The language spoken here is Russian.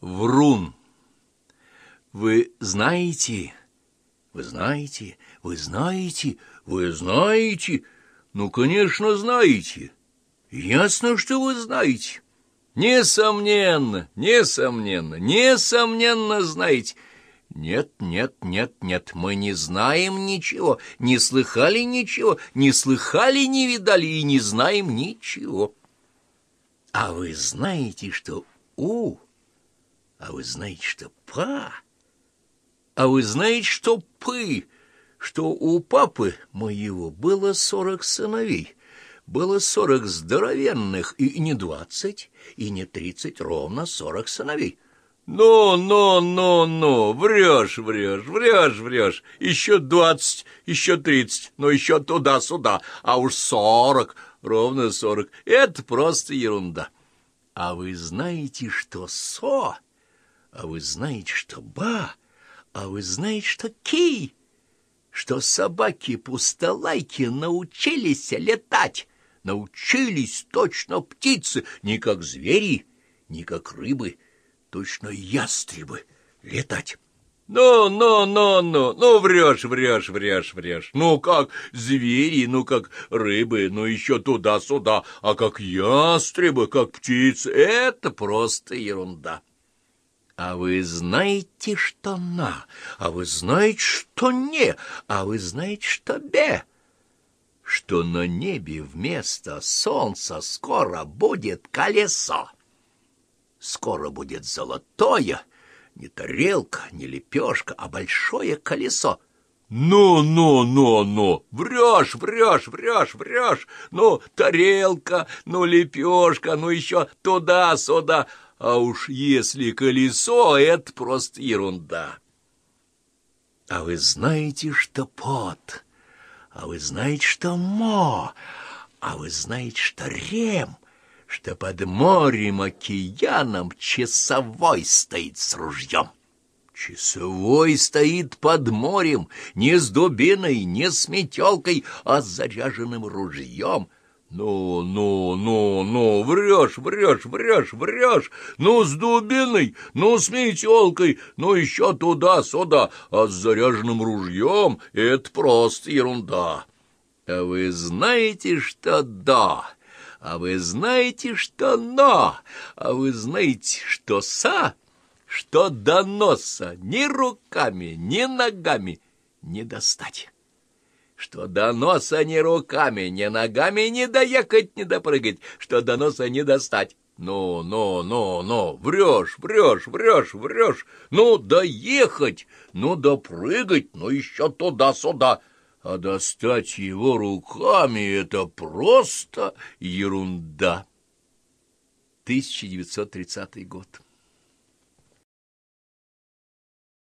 Врун. Вы знаете, вы знаете, вы знаете, вы знаете, ну, конечно, знаете. Ясно, что вы знаете. Несомненно, несомненно, несомненно знаете. Нет, нет, нет, нет, мы не знаем ничего, не слыхали ничего, не слыхали, не видали и не знаем ничего. А вы знаете, что «у» А вы знаете, что па? А вы знаете, что пы? Что у папы моего было сорок сыновей, было сорок здоровенных, и не двадцать, и не тридцать, ровно сорок сыновей. «Ну, ну, ну, ну, врешь, врешь, врешь, врешь, еще двадцать, еще тридцать, но еще туда-сюда, а уж сорок, ровно сорок, это просто ерунда. А вы знаете, что со...» А вы знаете, что ба, а вы знаете, что ки, что собаки-пустолайки научились летать, научились точно птицы, не как звери, не как рыбы, точно ястребы летать. Ну, ну, ну, ну, ну, врешь, врешь, врешь, врешь. Ну, как звери, ну, как рыбы, ну, еще туда-сюда, а как ястребы, как птицы, это просто ерунда. А вы знаете, что на, а вы знаете, что не, а вы знаете, что бе, что на небе вместо солнца скоро будет колесо. Скоро будет золотое, не тарелка, не лепешка, а большое колесо. «Ну, ну, ну, ну! Врешь, врешь, врешь, врешь! Ну, тарелка, ну, лепешка, ну, еще туда-сюда!» А уж если колесо, это просто ерунда. А вы знаете, что пот, а вы знаете, что мо, а вы знаете, что рем, что под морем, океаном часовой стоит с ружьем. Часовой стоит под морем, не с дубиной, не с метелкой, а с заряженным ружьем — ну, ну, ну, ну, врешь, врешь, врешь, врешь, ну, с дубиной, ну, с метелкой, ну, еще туда-сюда, а с заряженным ружьем — это просто ерунда. А вы знаете, что да, а вы знаете, что но, а вы знаете, что са, что до носа ни руками, ни ногами не достать что до носа ни руками, ни ногами не доехать, не допрыгать, что до носа не достать. Ну, ну, ну, ну, врешь, врешь, врешь, врешь. Ну, доехать, ну, допрыгать, ну, еще туда-сюда. А достать его руками — это просто ерунда. 1930 год.